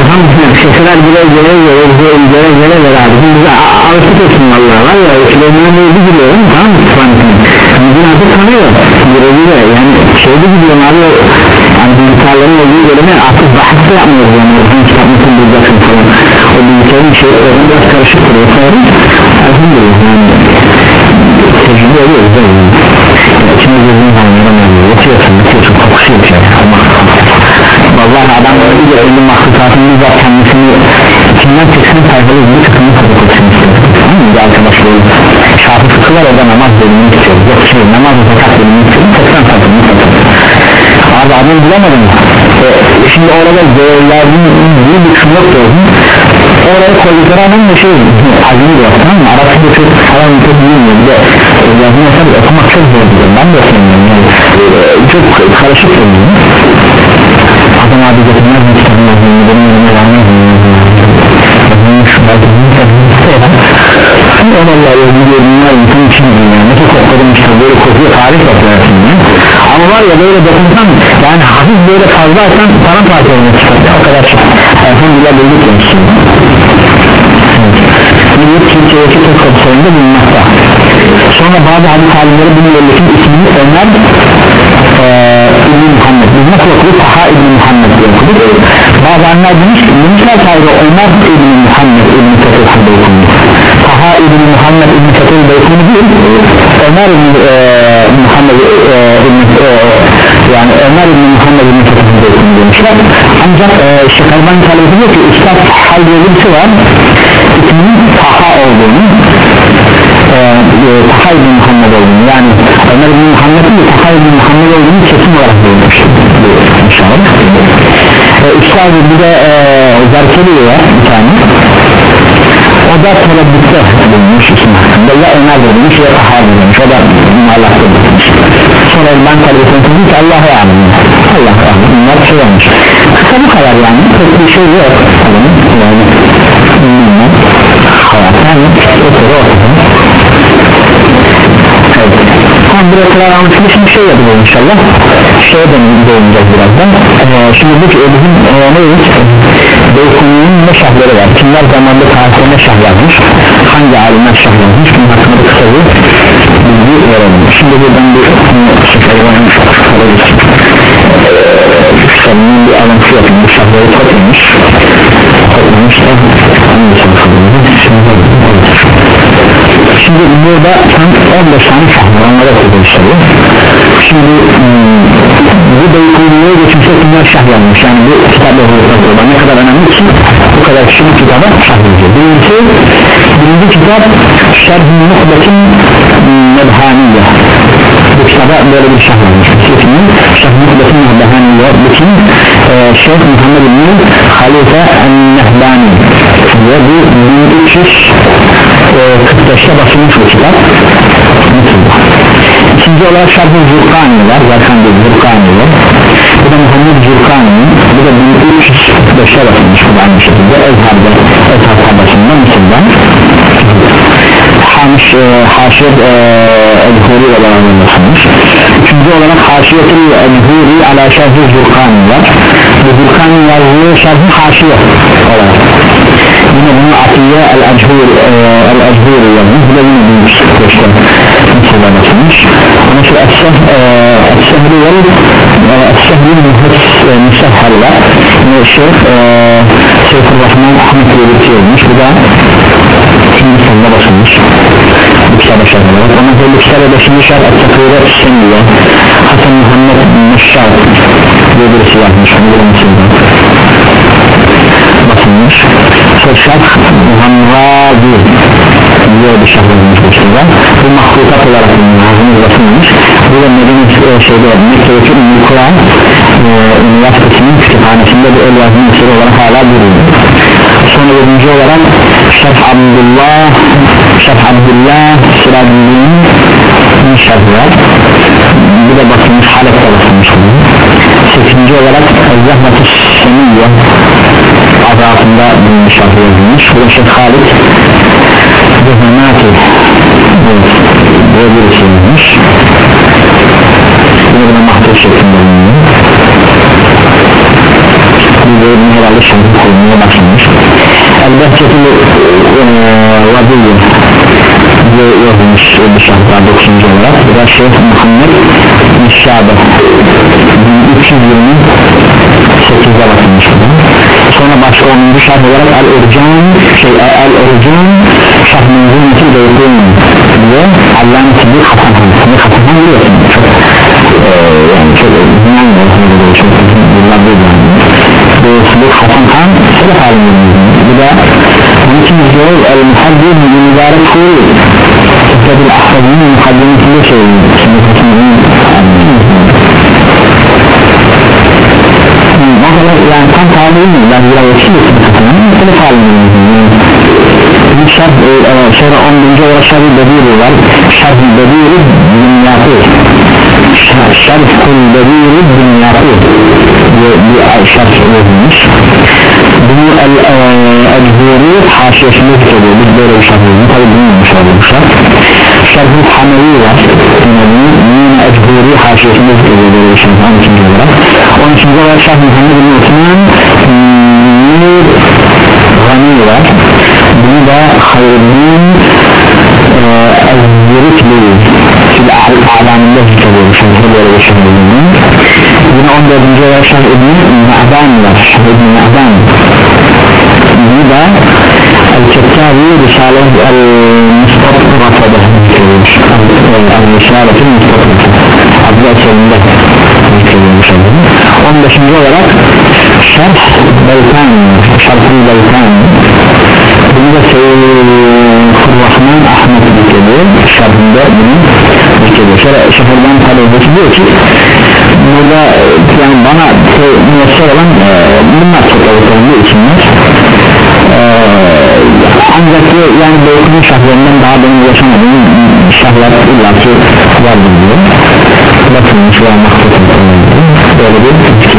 elhamdülillah şekerler bile göre göre göre göre göre göre abi bize altı kesin valla var ya işlerinden öldü biliyorum tamam mı? Tıfantını bizim adı tanıyor. Göre göre yani şeyde gidiyorum abi yani bilgisayarların olduğu bölüme artık bahsi yapmıyoruz yani oradan çıkartmasını bulacaksın falan. O bilgisayarın şey oradan biraz karışık duruyor. Sanırım elhamdülillah yani tecrübe ediyoruz değil mi? şimdi gözünü anlayamıyorum yatıyorsun yatıyorsun kokusu yapıyor şey. ama vallahi adam öyle bir ölüm mahlukatın bizzat kendisini içinden çeksin sayfalı bir tadı kokusun istiyor tamam mı? Bir arkadaş böyle şafı fıkı var orada namaz bölümünü istiyor yok şey namaz ve fakat bölümünü istiyor tekrar takımını takımını abi adam bulamadım e, şimdi orada göğerlerin büyük bir şunluk gördüm oraya koydukları adam da şey azim diyor tamam mı? Arası da çok falan çok bilmiyor. Bir de e, yazım mesela okumak çok zor ben de okuyamıyorum yani, e, çok karışık oluyor adam abi getirmez mi kitabın yazımını benim belki bir kitabını isteyen hani o vallahi yazılı yorumlar insan için yani nasıl kokladım işte böyle kokuyor tarih yaparsın ya ama var ya böyle dokunsan yani hafif böyle fazlaysan sana parça olmak ya o kadar çok elhamdülillah ya şimdi Millet Türkiye'deki tek kapıslarında bulunmakta sonra bazı hadis alimleri bu milletin ismini ee, İbni Muhammed. Biz nasıl okuduk? Taha İbni Muhammed diye okuduk. Bazı alimler demiş, demişler ki ayrı Ömer İbni Muhammed İbni Fethul Beykuni Taha İbni Muhammed İbni Fethul Beykuni değil? Ömer İbni e, Muhammed e, İbni e, yani Ömer İbni Muhammed İbni Fethul Beykuni demişler. Ancak e, Şeyh Albani talep ediyor ki Üstad Hal diye birisi var. İsminin Taha olduğunu e, Taha İbni Muhammed yani Ömer İbni Muhammed'in Taha İbni Muhammed olduğunu kesin olarak bulmuş inşallah e, Üstad bir de e, Zerkeli var bir tane. O da tereddütte bulmuş isim hakkında. Ya Ömer bulmuş ya Taha bulmuş o da Allah'ta bulmuş sonra ben talebesine dedim ki Allah'a emanet Allah'a emanet bunlar şey olmuş. Kısa bu kadar yani. Pek bir şey yok. Yani yani otur Evet. Bir okula anlatılmış şimdi şey yapacağız inşallah. Şeye değineceğiz birazdan. Ee, şimdi bu bizim e, neymiş Beykunlu'nun ne şahları var? Kimler zamanda tarihlerine şah yazmış? Hangi alimler şah yazmış? Bunun hakkında da kısa bir bilgi verelim. Şimdi buradan bir şekerlerin kitabının bir alıntı yapın bu şahları toplamış toplamış da hangi sayfada şimdi şimdi burada tam 15 tane şahlar onlara inşallah şimdi hmm, bu Beykuni'ye geçmişte kimler şah yazmış yani bu kitapla okuyacağız ne kadar önemli ki bu kadar kişi bu kitaba şah yazıyor birincisi birinci kitap Şerh-i Muhbetin Medhaniye bu kitaba böyle bir şah yazmış isminin Şerh-i Muhbetin Medhaniye bu kim e, Şeyh Muhammed bin Halife El-Nehlani ve bu 1300 45'te basılmış bu kitap ikinci olarak Şarkı Zürkani var Zarkan değil Zürkani var bu da Muhammed Zürkani'nin bu da 1345'te basılmış bu da aynı şekilde. Ezhar'da Ezhar tabasında Mısır'dan Hamiş e, Haşiyet e, El-Huri ile beraber basılmış. Üçüncü olarak Haşiyet El-Huri ala Şarkı Zürkani var bu Zürkani yazdığı Şarkı Haşiyet olarak yine bunu Atiye el-Echur el-Echur yazmış bu da yine büyük işte mesela basılmış ama şu Es-Sehri vel Es-Sehri Müsehhel var yine Şeyh Seyfurrahman Ahmet diye bir şey olmuş bu da Hindistan'da basılmış bu kitaba şart olarak ama bu kitaba 5. şart Et-Takvire Seniye Hasan Muhammed Meşşar diye birisi yazmış bunu bulamısınız basılmış Şerh Muhammadi diye bir şerh yazılmış bu şurada bu mahlukat olarak ağzımız basılmış bu da Medine şeyde Mekke'deki e, Üniversitesi'nin kütüphanesinde bir el yazma eseri olarak hala duruyor sonra yedinci olarak Şerh Abdullah Şerh Abdullah Sirabdül'ün şerhi var bu da basılmış Halep'te basılmış sekizinci olarak Zahmet-i Semiyye bir şarkı yazılmış. Bu Şeyh Halid Zehnati böyle bir şey yazmış yine buna mahdur şeklinde bulunuyor bu bölümün herhalde şarkı koymaya başlamış. El-Behçetil Vadiyye bize yorulmuş bu şartlar 9. olarak bu da Şeyh Muhammed Nişşabe 1328'e bakılmış sonra başka 10. şart olarak El Ercan şey El Ercan şart menzul için doğduğum diye Allah'ın ismi Hasan Han. İsmi Hasan Han biliyorsun. Çok yani çok bilmiyorum çok yıllar yani doğrusu Hasan Han. Sebep halinde bu da onun için diyor El Muhaddid Mübarek Kuru tam tabi mi? Ben biraz eski bir sıkıntının mesela tabi bir şart e, sonra 10. olarak şart-ı bediri var. Şart-ı bediri dünyası. Şart-ı bediri dünyası. Bir şart yazılmış. Bunu el-Ecburi haşiyesinde tutuyor biz böyle bir şart yazılmış tabi bilmiyormuş oluyor bu şart şart-ı Hamevi var yine Ecburi haşiyesinde tutuyor böyle bir şart 12. olarak 13. olarak şart Muhammed bin Osman Mir Gani var bunu da Hayruddin El-Zirikli fil alamında tutuyor şartı böyle bir şart yine 14. olarak şart İbni Ma'ban var İbni Ma'ban bunu da El-Kettavi Risale El-Mustatrafa'da El-Risale'tin Mustatrafa adlı eserinde 15. olarak Şerh Belkan Şerh-ül Belkan bunu da Seyyid-Rahman Ahmet Dikeli şerhinde bunu Dikeli şöyle şefirden talebesi diyor ki burada yani bana müessir olan e, bunlar öğretildiği isimler e, ancak yani Beykun'un şahlarından daha benim yaşamadığım şahlar illaki vardır diyor bakılmış veya mahsusum böyle bir fikir.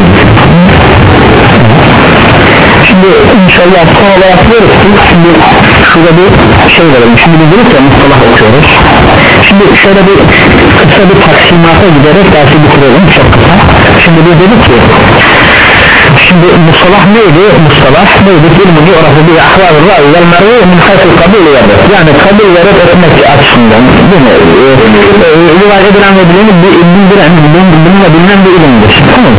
Şimdi inşallah son olarak diyoruz ki şimdi şurada bir şey verelim. Şimdi biz dedik ya mustalah okuyoruz. Şimdi şöyle bir kısa bir taksimata giderek dersi bitirelim. Çok kısa. Şimdi biz dedik ki şimdi mustalah neydi? Mustalah neydi? İlmi orası bir ahval ra'y vel mervi min hayfı kabul verir yani kabul verip etmek açısından değil mi? E, e, rivayet edilen ve bileni bildiren bununla bilinen bir ilimdir. Tamam.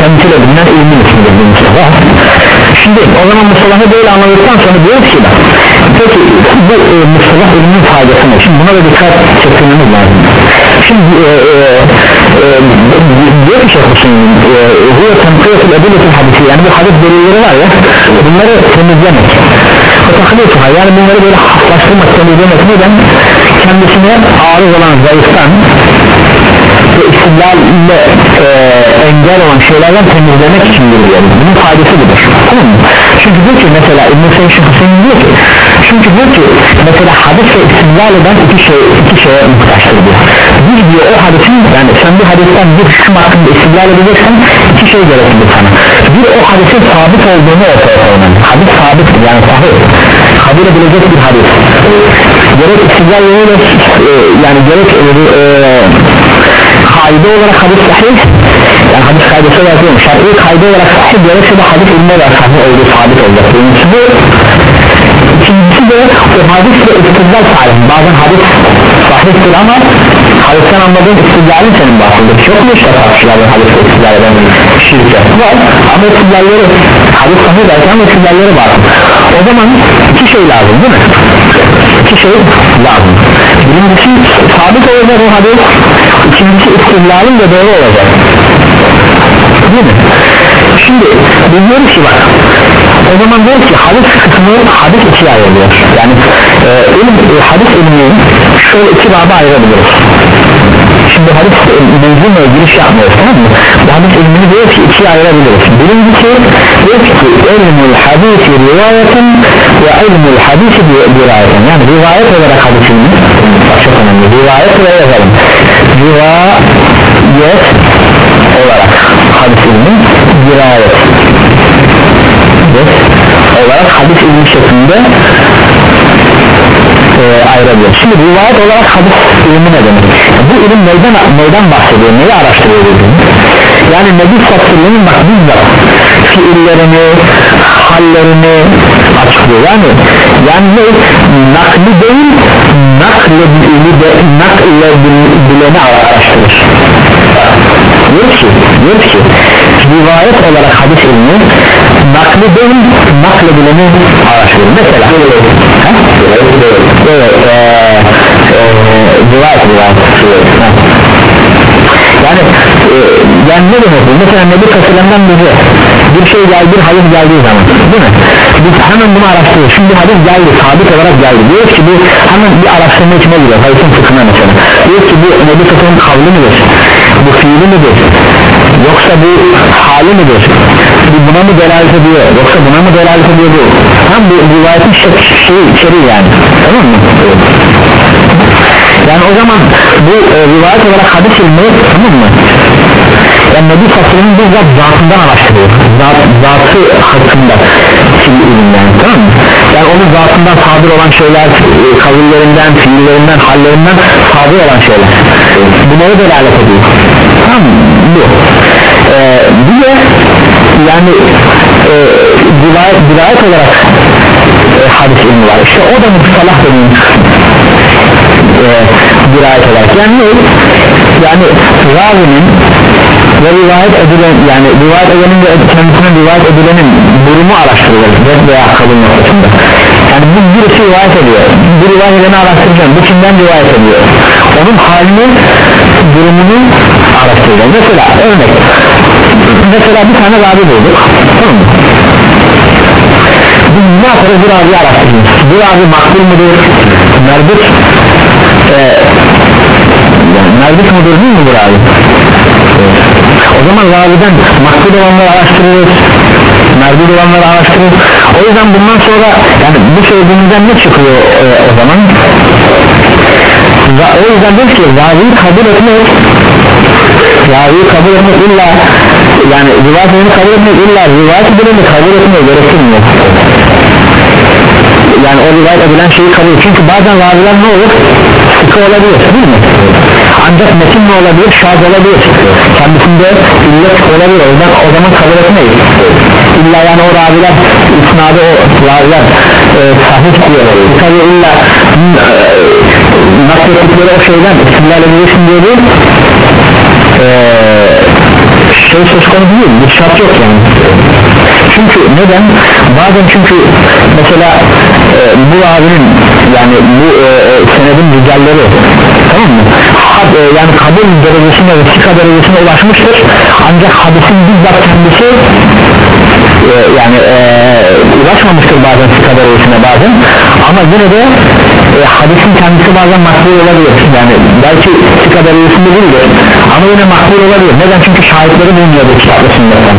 Kendisiyle bilinen ilmin ismidir bu mustalah. Şimdi o zaman mustalahı böyle anladıktan sonra diyoruz ki bak peki bu e, mustalah ilmin faydası ne şimdi buna da dikkat çekmemiz lazım. Şimdi e, e, diyor ki Hüseyin bu temkiyetul ediletin hadisi yani bu hadis delilleri var ya bunları temizlemek o taklifuha yani bunları böyle haflaştırmak temizlemek neden? Kendisine ağır olan zayıftan ve istidlalle e, engel olan şeylerden temizlemek için diyoruz bunun faydası budur. Tamam mı? Çünkü diyor ki mesela İbn-i Seyyid Hüseyin diyor ki çünkü diyor ki mesela hadis ve istidlal eden iki, şey, iki şeye muhtaçtır diyor bir diyor o hadisin yani sen bir hadisten bir hüküm hakkında istidlal edeceksen iki şey gereklidir sana. Bir o hadisin sabit olduğunu ortaya koyman. Hadis sabittir yani sahih. Kabul edilecek bir hadis. Gerek yoluyla e, yani gerek e, e, kaide olarak hadis sahih yani hadis kaidesi olarak değil şartlı kaide olarak sahih gerekse de hadis ilmi olarak sahih olduğu sabit olacak birincisi bu de o hadisle istidlal sahih bazen hadis sahihtir ama hadisten anladığın istidlalin senin bahsinde çok mu işte tartışılardan hadisle istidlal eden şirke var. Ama istidlalleri hadis sahih derken ama istidlalleri var. O zaman iki şey lazım değil mi? İki şey lazım. Birincisi sabit olacak o hadis. İkincisi istidlalin de doğru olacak. Değil mi? Şimdi biz diyoruz ki bak o zaman diyoruz ki hadis kısmı hadis ikiye ayrılıyor. Yani e, ilim, e, hadis ilmini şöyle iki baba ayırabiliriz şimdi hadis mevzumla giriş yapmıyoruz tamam mı? Bu hadis ilmini diyoruz ki ikiye ayırabiliriz birincisi diyoruz ki ilmul hadisi rivayetin ve ilmul hadisi rivayetin. Yani rivayet olarak hadis ilmi çok önemli. Rivayet ve yazalım rivayet olarak hadis ilmi dirayet olarak hadis ilmi şeklinde e, ayırabilir şimdi rivayet olarak hadis ilmi ne demek? Bu ilim neyden, neyden bahsediyor? Neyi araştırıyor yani Nebi Sallallahu bak bizzat fiillerini hallerini açıklıyor. Yani yani ne? Nakli değil nakle de, nakle bileni araştırır. Diyor ki diyor ki rivayet olarak hadis ilmi nakli değil nakle bileni araştırır mesela evet ee, ee, rivayet rivayet. Yani e, yani ne demek bu? Mesela Nebi Aleyhisselam'dan biri bir şey geldi bir hadis geldiği zaman değil mi? Biz hemen bunu araştırıyoruz. Şimdi hadis geldi sabit olarak geldi. Diyoruz ki bu hemen bir araştırma içine giriyor. Hadisin fıkhına mesela. Diyoruz ki bu Nebi Fıkhın kavli midir bu fiili midir? Yoksa bu hali midir? Bu buna mı delalet ediyor? Yoksa buna mı delalet ediyor bu? Tam bu rivayetin şey, şey içeriği yani. Tamam mı? Yani o zaman bu e, rivayet olarak hadis ilmi tamam mı? Yani Nebi Fasıl'ın bizzat zatından araştırıyor. Zat, zatı hakkında fiil ilim yani tamam mı? Yani onun zatından sadır olan şeyler e, kavillerinden, fiillerinden, hallerinden sadır olan şeyler bunları delalet ediyor. Mı bu. Ee, bir de yani e, rivayet, rivayet olarak e, hadis ilmi var. İşte o da mustalah deniyor? E, dirayet olarak. Yani yani ravinin ve rivayet edilen yani rivayet edenin ve kendisine rivayet edilenin durumu araştırılır. Veya kabul noktasında. Yani bu birisi rivayet ediyor. Bu rivayet edeni araştıracağım. Bu kimden rivayet ediyor onun halini durumunu araştıracağım mesela örnek. Mesela bir tane ravi bulduk tamam mı? Biz ne yaparız bir ravi araştırıyoruz. Bu ravi makbul mudur? Merbut e, yani mudur değil mi bu ravi? O zaman raviden makbul olanları araştırıyoruz merbut olanları araştırıyoruz. O yüzden bundan sonra yani bu söylediğimizden ne çıkıyor e, o zaman o yüzden diyoruz ki raviyi kabul etmek raviyi kabul etmek illa yani rivayetini kabul etmek illa rivayet edileni kabul etmeye gerektirmiyor yani o rivayet edilen şeyi kabul çünkü bazen raviler ne olur? Sıkı olabilir değil mi? Ancak metin ne olabilir? Şaz olabilir. Kendisinde illet olabilir. O zaman, o zaman kabul etmeyiz. İlla yani o raviler isnadı o raviler e, sahih diyor. Tabi illa e, naklettikleri o şeyden istilal edilirsin diye değil. E, şey söz konusu değil. Bir şart yok yani çünkü neden? Bazen çünkü mesela e, bu abinin yani bu e, e, senedin ricalleri tamam mı? Had, e, yani kabul derecesine ve sika derecesine ulaşmıştır. Ancak hadisin bizzat kendisi e, yani e, ulaşmamıştır bazen sika derecesine bazen. Ama yine de e, hadisin kendisi bazen makbul olabilir. Yani belki sika derecesinde değildir ama yine makbul olabilir. Neden? Çünkü şahitleri bulunuyordur kitaplı sünnetten.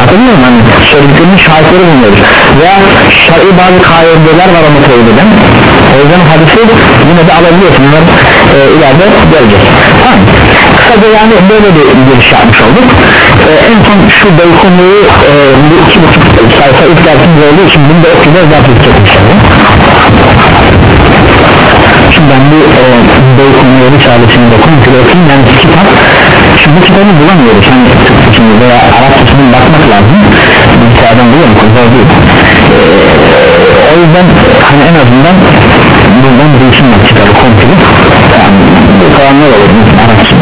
Anladın mı? Hani söylediklerinin şahitleri bulunuyordur veya şer'i bazı kaideler var onu teyit eden o yüzden hadisi yine de alabiliyorsun. Bunlar e, ileride gelecek. Tamam. Kısaca yani böyle bir giriş yapmış olduk. E, en son şu Beykonu'yu e, bu iki buçuk sayfa ilk dersimiz olduğu için bunu da okuyacağız daha tutacak inşallah şimdi ben bu e, Beykonu'yu Risalesi'nde komple okuyayım yani kitap şimdi bu kitabı bulamıyoruz. Hani Türkçe için veya Arapçasının bakmak lazım. Bilgisayardan buluyorum zor değil. E, o yüzden hani en azından buradan duysunlar kitabı komple. Yani bu kalanlar olur. Arapça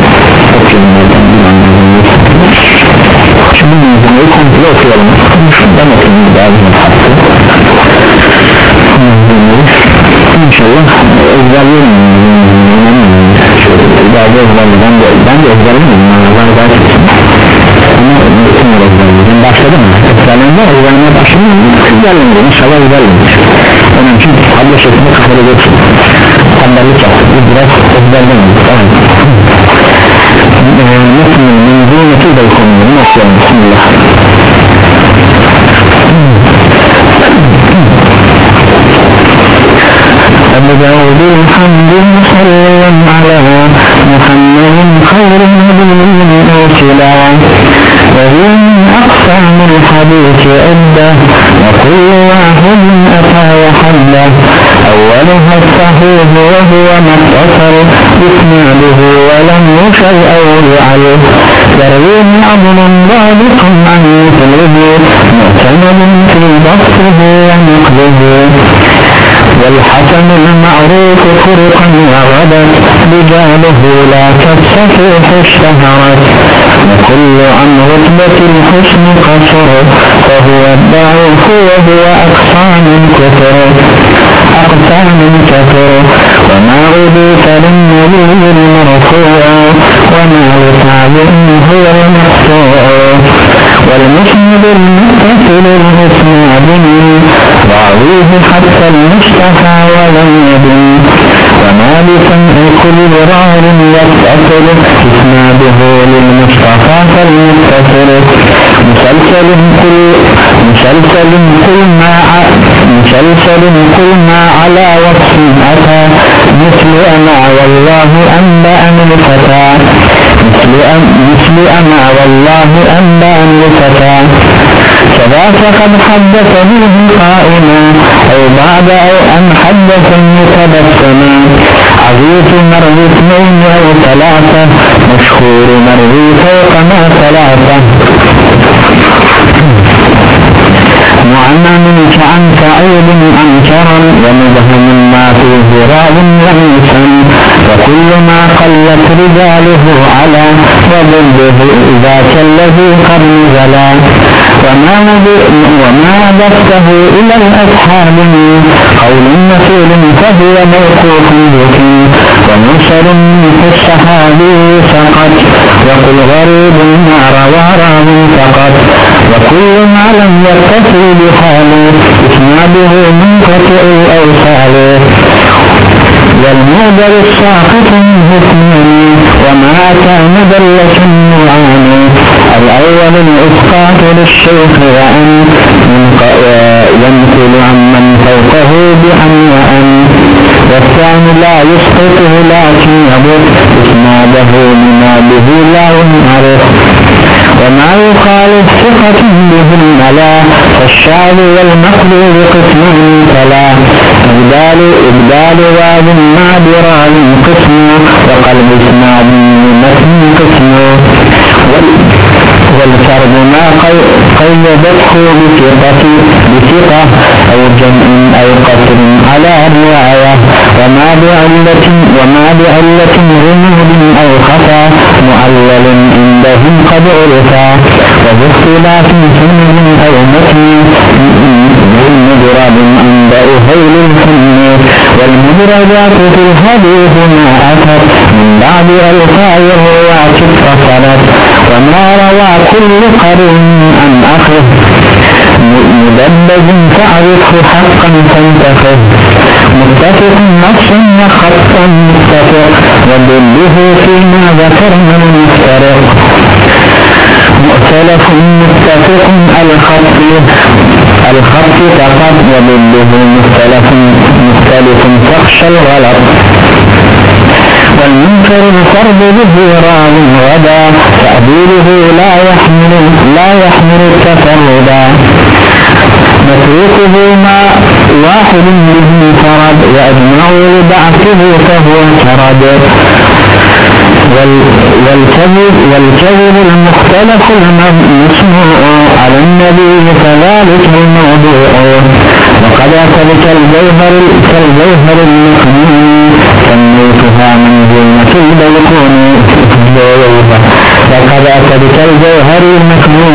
okuyalım oradan bir anlamda şimdi bunu komple okuyalım. Şundan okuyalım daha bir İnşallah ezberlerim Şöyle ezberlerim ben de, ben ezberlerim Ben de ezberlerim Ama bütün ezberlerim Başladım mı? Ezberlerimde ezberlemeye başladım Ezberlerim İnşallah ezberlerim Onun için abla şeklinde kafada geçsin Tembellik yaptık. Biz biraz ezberlerim Tamam مثل منزومة إليكم ماشيا بسم الله. قد بالحمد صلى على محمد خير من أوسلا وهو من أقسام الحديث أدى وكل واحد أتى وحده. أولها الصحيح وهو ما اتصل بإسناده ولم يشر أو يعل يرويه عدل ضابط عن مثله معتمد في ضبطه ونقده والحسن المعروف فرقا وغدت رجاله لا كالصحيح اشتهرت وكل عن رتبة الحسن قصر فهو الضعيف وهو أقسام كثر. أقسام كثر وما أضيف للنبي المرفوع وما لتابع هو المقطوع والمسند المتصل الاسناد من راويه حتى المصطفى ولم يدن وما بسمع كل راو يتصل اسناده للمصطفى فالمتصل مسلسل كل مسلسل كل ما مسلسل كل ما على وصف أتى. مثل أنا والله أنبأني الفتى مثل مثل أنا والله أنبأني الفتى كذاك قد حدثني قائما أو بعد أو أن حدثني تبسما عزيز مروي اثنين أو ثلاثة مشهور مروي فوق ما ثلاثة. معنى كعن سعيد أنكرا ومبهم ما فيه راو لم وكل ما قلت رجاله على وضده ذاك الذي قد نزلا وما ضفته إلى الأصحاب من قول مسؤول فهو موقوف ذكي ومنشر في الصحابي فقط وقل غريب ما روى راو فقط وكل ما لم يتصل بحاله اسناده منقطع الأوصال والمودر الساقط منه اثنين وما أتى مدلة نوعان الأول الإسقاط للشيخ وأن ينقل عمن فوقه بأن وأن. والثاني لا يسقطه لكن يبط إسناده بما به لا ينعرف. وما يخالف ثقة به الملا فالشعب والمقلوب قسم فلا. إبدال إبدال واد مع درال قسم وقلب إسناد متن قسم. والفرد ما قيدته بثقة بثقة أو جمع أو قصر على رواية وما بعلة وما بعلة غموض أو خفا معلل عندهم قد عرفا وباختلاف سنن أو متن مدرب عند أهيل الفن. والمدرجات في الحديث ما أتت بعد ألفاء الرواة اتصلت وما روى كل قرن عن أخذ مدبج فاعرفه حقا فانتخذ متفق نص وخطا متفق. وضده فيما ذكرنا المفترق. مؤتلف متفق الخط. الخط فقط. وضده مختلف مختلف تخشى الغلط. والمنكر الفرد به راو غدا. تأديله لا يحمل لا يحمل التفردا. متروكه ما واحد به فرد وأجمعوا لبعثه فهو فرد. والكذب والكذب المختلف المسموع على النبي كذلك الموضوع. وقد أتبك الجوهر كالجوهر المخنون سميتها كيد يكون وقد أتبت الجوهر المكنون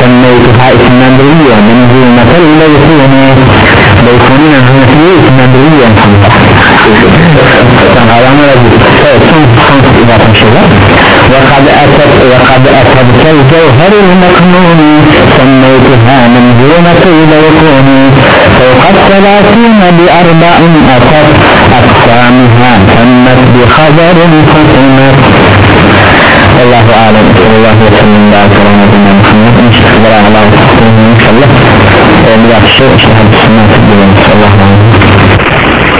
سميتها إسماعيلية من زينة الليثون ليثونين الحنفية إسماعيلية وقد أتت وقد أتبت الجوهر المكنون سميتها من زينة الليثون فوق الثلاثين بأربع أتت أقسامها تمت بخبر فصمت الله أعلم. صلى الله وسلم وبارك على نبينا محمد. نشهد على الله وصحبه إن شاء الله. بلا شيء شهادة السنة في الدين صلى الله